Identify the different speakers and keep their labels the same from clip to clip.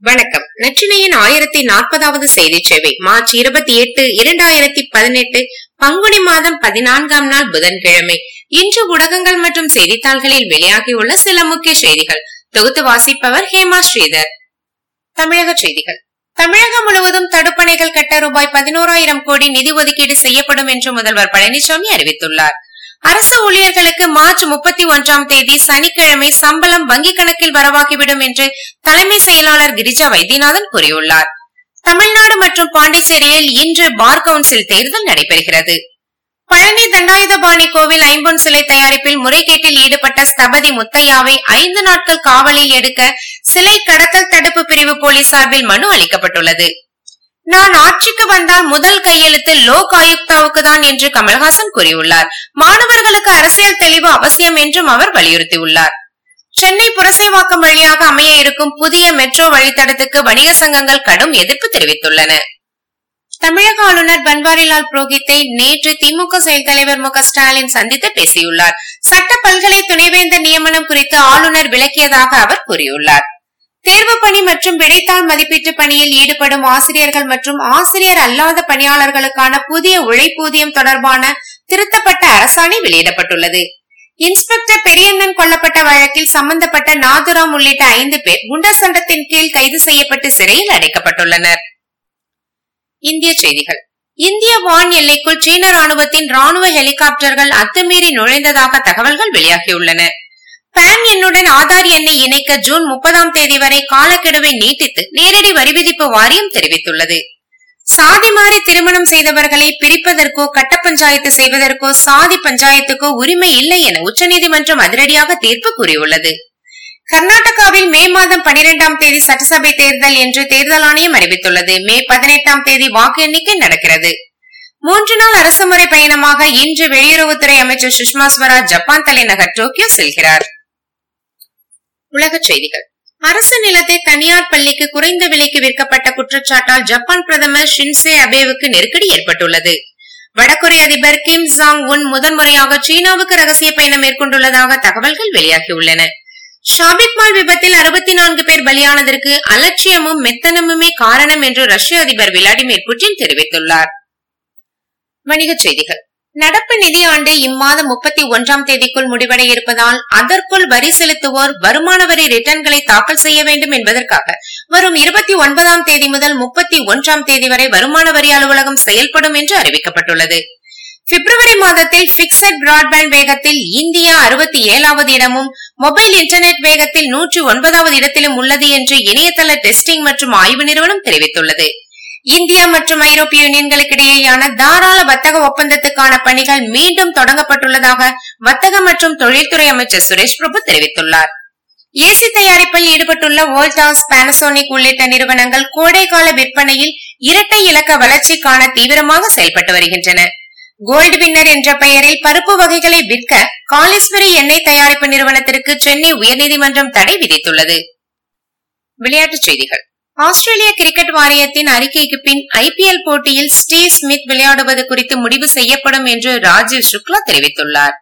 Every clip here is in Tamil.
Speaker 1: வணக்கம். நச்சினையின் ஆயிரத்தி நாற்பதாவது செய்தி சேவை மார்ச் இருபத்தி எட்டு இரண்டாயிரத்தி பதினெட்டு பங்குனி மாதம் பதினான்காம் நாள் புதன்கிழமை. இன்று ஊடகங்கள் மற்றும் செய்தித்தாள்களில் வெளியாகியுள்ள சில முக்கிய செய்திகள். தொகுத்து வாசிப்பவர் ஹேமா ஸ்ரீதர். தமிழக செய்திகள். தமிழகம் முழுவதும் தடுப்பணைகள் கட்ட ரூபாய் பதினோராயிரம் கோடி நிதி ஒதுக்கீடு செய்யப்படும் என்று முதல்வர் பழனிசாமி அறிவித்துள்ளார். அரசு ஊழியர்களுக்கு மார்ச் முப்பத்தி ஒன்றாம் தேதி சனிக்கிழமை சம்பளம் வங்கிக் கணக்கில் வரவாகிவிடும் என்று தலைமை செயலாளர் கிரிஜா வைத்தியநாதன் கூறியுள்ளார். தமிழ்நாடு மற்றும் பாண்டிச்சேரியில் இன்று பார் கவுன்சில் தேர்தல் நடைபெறுகிறது. பழனி தண்டாயுதபாணி கோவில் ஐம்பொன் சிலை தயாரிப்பில் முறைகேட்டில் ஈடுபட்ட ஸ்தபதி முத்தையாவை ஐந்து நாட்கள் காவலில் எடுக்க சிலை கடத்தல் தடுப்பு பிரிவு போலீஸ் சார்பில் மனு அளிக்கப்பட்டுள்ளது. நான் ஆட்சிக்கு வந்தால் முதல் கையெழுத்து லோக் ஆயுக்தாவுக்கு தான் என்று கமல்ஹாசன் கூறியுள்ளார். மாணவர்களுக்கு அரசியல் தெளிவு அவசியம் என்றும் அவர் வலியுறுத்தியுள்ளார். சென்னை புரசைவாக்கம் வழியாக அமைய இருக்கும் புதிய மெட்ரோ வழித்தடத்துக்கு வணிக சங்கங்கள் கடும் எதிர்ப்பு தெரிவித்துள்ளன. தமிழக ஆளுநர் பன்வாரிலால் புரோஹித்தை நேற்று திமுக செயல் தலைவர் மு ஸ்டாலின் சந்தித்து பேசியுள்ளார். சட்ட பல்கலை துணைவேந்தர் நியமனம் குறித்து ஆளுநர் விளக்கியதாக அவர் கூறியுள்ளார். தேர்வு பணி மற்றும் விடைத்தாள் மதிப்பீட்டு பணியில் ஈடுபடும் ஆசிரியர்கள் மற்றும் ஆசிரியர் அல்லாத பணியாளர்களுக்கான புதிய உழைப்பூதியம் தொடர்பான திருத்தப்பட்ட அரசாணை வெளியிடப்பட்டுள்ளது. இன்ஸ்பெக்டர் பெரியண்ணன் கொல்லப்பட்ட வழக்கில் சம்பந்தப்பட்ட நாதுராம் உள்ளிட்ட ஐந்து பேர் குண்டர் சட்டத்தின் கீழ் கைது செய்யப்பட்டு சிறையில் அடைக்கப்பட்டுள்ளனர். இந்திய செய்திகள். இந்திய வான் எல்லைக்குள் சீன ராணுவத்தின் ராணுவ ஹெலிகாப்டர்கள் அத்துமீறி நுழைந்ததாக தகவல்கள் வெளியாகியுள்ளன. பான் எண்ணுடன் ஆதார் எண்ணை இணைக்க ஜூன் முப்பதாம் தேதி வரை காலக்கெடுவை நீட்டித்து நேரடி வரி விதிப்பு வாரியம் தெரிவித்துள்ளது. சாதி மாறி திருமணம் செய்தவர்களை பிரிப்பதற்கோ கட்ட பஞ்சாயத்து செய்வதற்கோ சாதி பஞ்சாயத்துக்கோ உரிமை இல்லை என உச்சநீதிமன்றம் அதிரடியாக தீர்ப்பு கூறியுள்ளது. கர்நாடகாவில் மே மாதம் பனிரெண்டாம் தேதி சட்டசபை தேர்தல் என்று தேர்தல் ஆணையம் அறிவித்துள்ளது. மே பதினெட்டாம் தேதி வாக்கு எண்ணிக்கை நடக்கிறது. மூன்று நாள் அரசுமுறை பயணமாக இன்று வெளியுறவுத்துறை அமைச்சர் சுஷ்மா ஸ்வராஜ் ஜப்பான் தலைநகர் டோக்கியோ செல்கிறார். உலகச் செய்திகள். அரசு நிலத்தை தனியார் பள்ளிக்கு குறைந்த விலைக்கு விற்கப்பட்ட குற்றச்சாட்டால் ஜப்பான் பிரதமர் ஷின்சே அபேவுக்கு நெருக்கடி ஏற்பட்டுள்ளது. வடகொரிய அதிபர் கிம் ஜாங் உன் முதன்முறையாக சீனாவுக்கு ரகசிய பயணம் மேற்கொண்டுள்ளதாக தகவல்கள் வெளியாகியுள்ளன. ஷாபிக் மால் விபத்தில் அறுபத்தி நான்கு பேர் பலியானதற்கு அலட்சியமும் மெத்தனமுமே காரணம் என்று ரஷ்ய அதிபர் விளாடிமிர் புட்டின் தெரிவித்துள்ளார். வணிகச் செய்திகள். நடப்பு நிதியாண்டு இம்மாதம் முப்பத்தி ஒன்றாம் தேதிக்குள் முடிவடைய இருப்பதால் அதற்குள் வரி செலுத்துவோர் வருமான வரி ரிட்டர்ன்களை தாக்கல் செய்ய வேண்டும் என்பதற்காக வரும் இருபத்தி ஒன்பதாம் தேதி முதல் முப்பத்தி ஒன்றாம் தேதி வரை வருமான வரி அலுவலகம் செயல்படும் என்று அறிவிக்கப்பட்டுள்ளது. பிப்ரவரி மாதத்தில் பிக்சட் பிராட்பேண்ட் வேகத்தில் இந்தியா அறுபத்தி ஏழாவது இடமும் மொபைல் இன்டர்நெட் வேகத்தில் நூற்றி ஒன்பதாவது இடத்திலும் உள்ளது என்று இணையதள டெஸ்டிங் மற்றும் ஆய்வு நிறுவனம் தெரிவித்துள்ளது. இந்தியா மற்றும் ஐரோப்பிய யூனியன்களுக்கு இடையேயான தாராள வர்த்தக ஒப்பந்தத்துக்கான பணிகள் மீண்டும் தொடங்கப்பட்டுள்ளதாக வர்த்தக மற்றும் தொழில்துறை அமைச்சர் சுரேஷ் பிரபு தெரிவித்துள்ளார். ஏசி தயாரிப்பில் ஈடுபட்டுள்ள வோல்டாஸ் பானசோனிக் உள்ளிட்ட நிறுவனங்கள் கோடைகால விற்பனையில் இரட்டை இலக்க வளர்ச்சிக்கான தீவிரமாக செயல்பட்டு வருகின்றன. கோல்டு வின்னர் என்ற பெயரில் பருப்பு வகைகளை விற்க காலிஸ்வரி எண்ணெய் தயாரிப்பு நிறுவனத்திற்கு சென்னை உயர்நீதிமன்றம் தடை விதித்துள்ளது. விளையாட்டுச் செய்திகள். ஆஸ்திரேலிய கிரிக்கெட் வாரியத்தின் அறிக்கைக்கு பின் ஐபிஎல் போட்டியில் ஸ்டீவ் ஸ்மித் விளையாடுவது குறித்து முடிவு செய்யப்படும் என்று ராஜீவ் சுக்லா தெரிவித்துள்ளார்.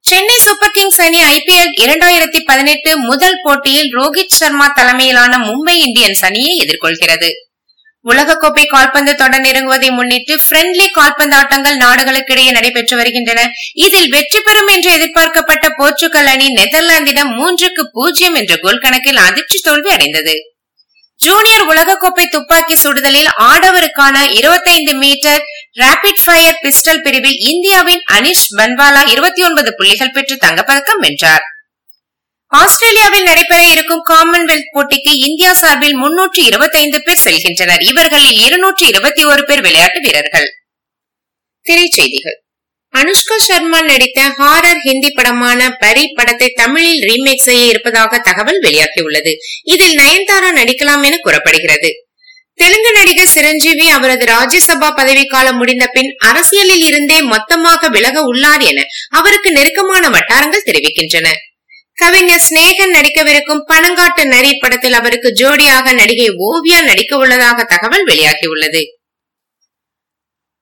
Speaker 1: சென்னை சூப்பர் கிங்ஸ் அணி ஐபிஎல் இரண்டாயிரத்தி பதினெட்டு முதல் போட்டியில் ரோஹித் சர்மா தலைமையிலான மும்பை இந்தியன்ஸ் அணியை எதிர்கொள்கிறது. உலகக்கோப்பை கால்பந்து தொடர் நெருங்குவதை முன்னிட்டு பிரெண்ட்லி கால்பந்து ஆட்டங்கள் நாடுகளுக்கிடையே நடைபெற்று வருகின்றன. இதில் வெற்றி பெறும் என்று எதிர்பார்க்கப்பட்ட போர்ச்சுகல் அணி நெதர்லாந்திடம் மூன்றுக்கு பூஜ்ஜியம் என்ற கோல் கணக்கில் அதிர்ச்சி தோல்வி அடைந்தது. ஜூனியர் உலகக்கோப்பை துப்பாக்கி சுடுதலில் ஆடவருக்கான இருபத்தைந்து மீட்டர் ராபிட் ஃபயர் பிஸ்டல் பிரிவில் இந்தியாவின் அனிஷ் பன்வாலா இருபத்தி ஒன்பது புள்ளிகள் பெற்று தங்கப்பதக்கம் வென்றார். ஆஸ்திரேலியாவில் நடைபெற இருக்கும் காமன்வெல்த் போட்டிக்கு இந்தியா சார்பில் முன்னூற்று இருபத்தைந்து பேர் செல்கின்றனர். இவர்களில் இருநூற்று இருபத்தி ஒரு பேர் விளையாட்டு வீரர்கள். திரைச்செய்திகள். அனுஷ்கா சர்மா நடித்த ஹாரர் ஹிந்தி படமான பரி படத்தை தமிழில் ரீமேக் செய்ய இருப்பதாக தகவல் வெளியாகியுள்ளது. இதில் நயன்தாரா நடிக்கலாம் என கூறப்படுகிறது. தெலுங்கு நடிகர் சிரஞ்சீவி அவரது ராஜ்யசபா பதவிக்காலம் முடிந்த பின் அரசியலில் இருந்தே மொத்தமாக விலக உள்ளார் என அவருக்கு நெருக்கமான வட்டாரங்கள் தெரிவிக்கின்றன. கவிஞர் ஸ்னேகன் நடிக்கவிருக்கும் பணங்காட்டு நரி படத்தில் அவருக்கு ஜோடியாக நடிகை ஓவியா நடிக்க உள்ளதாக தகவல் வெளியாகியுள்ளது.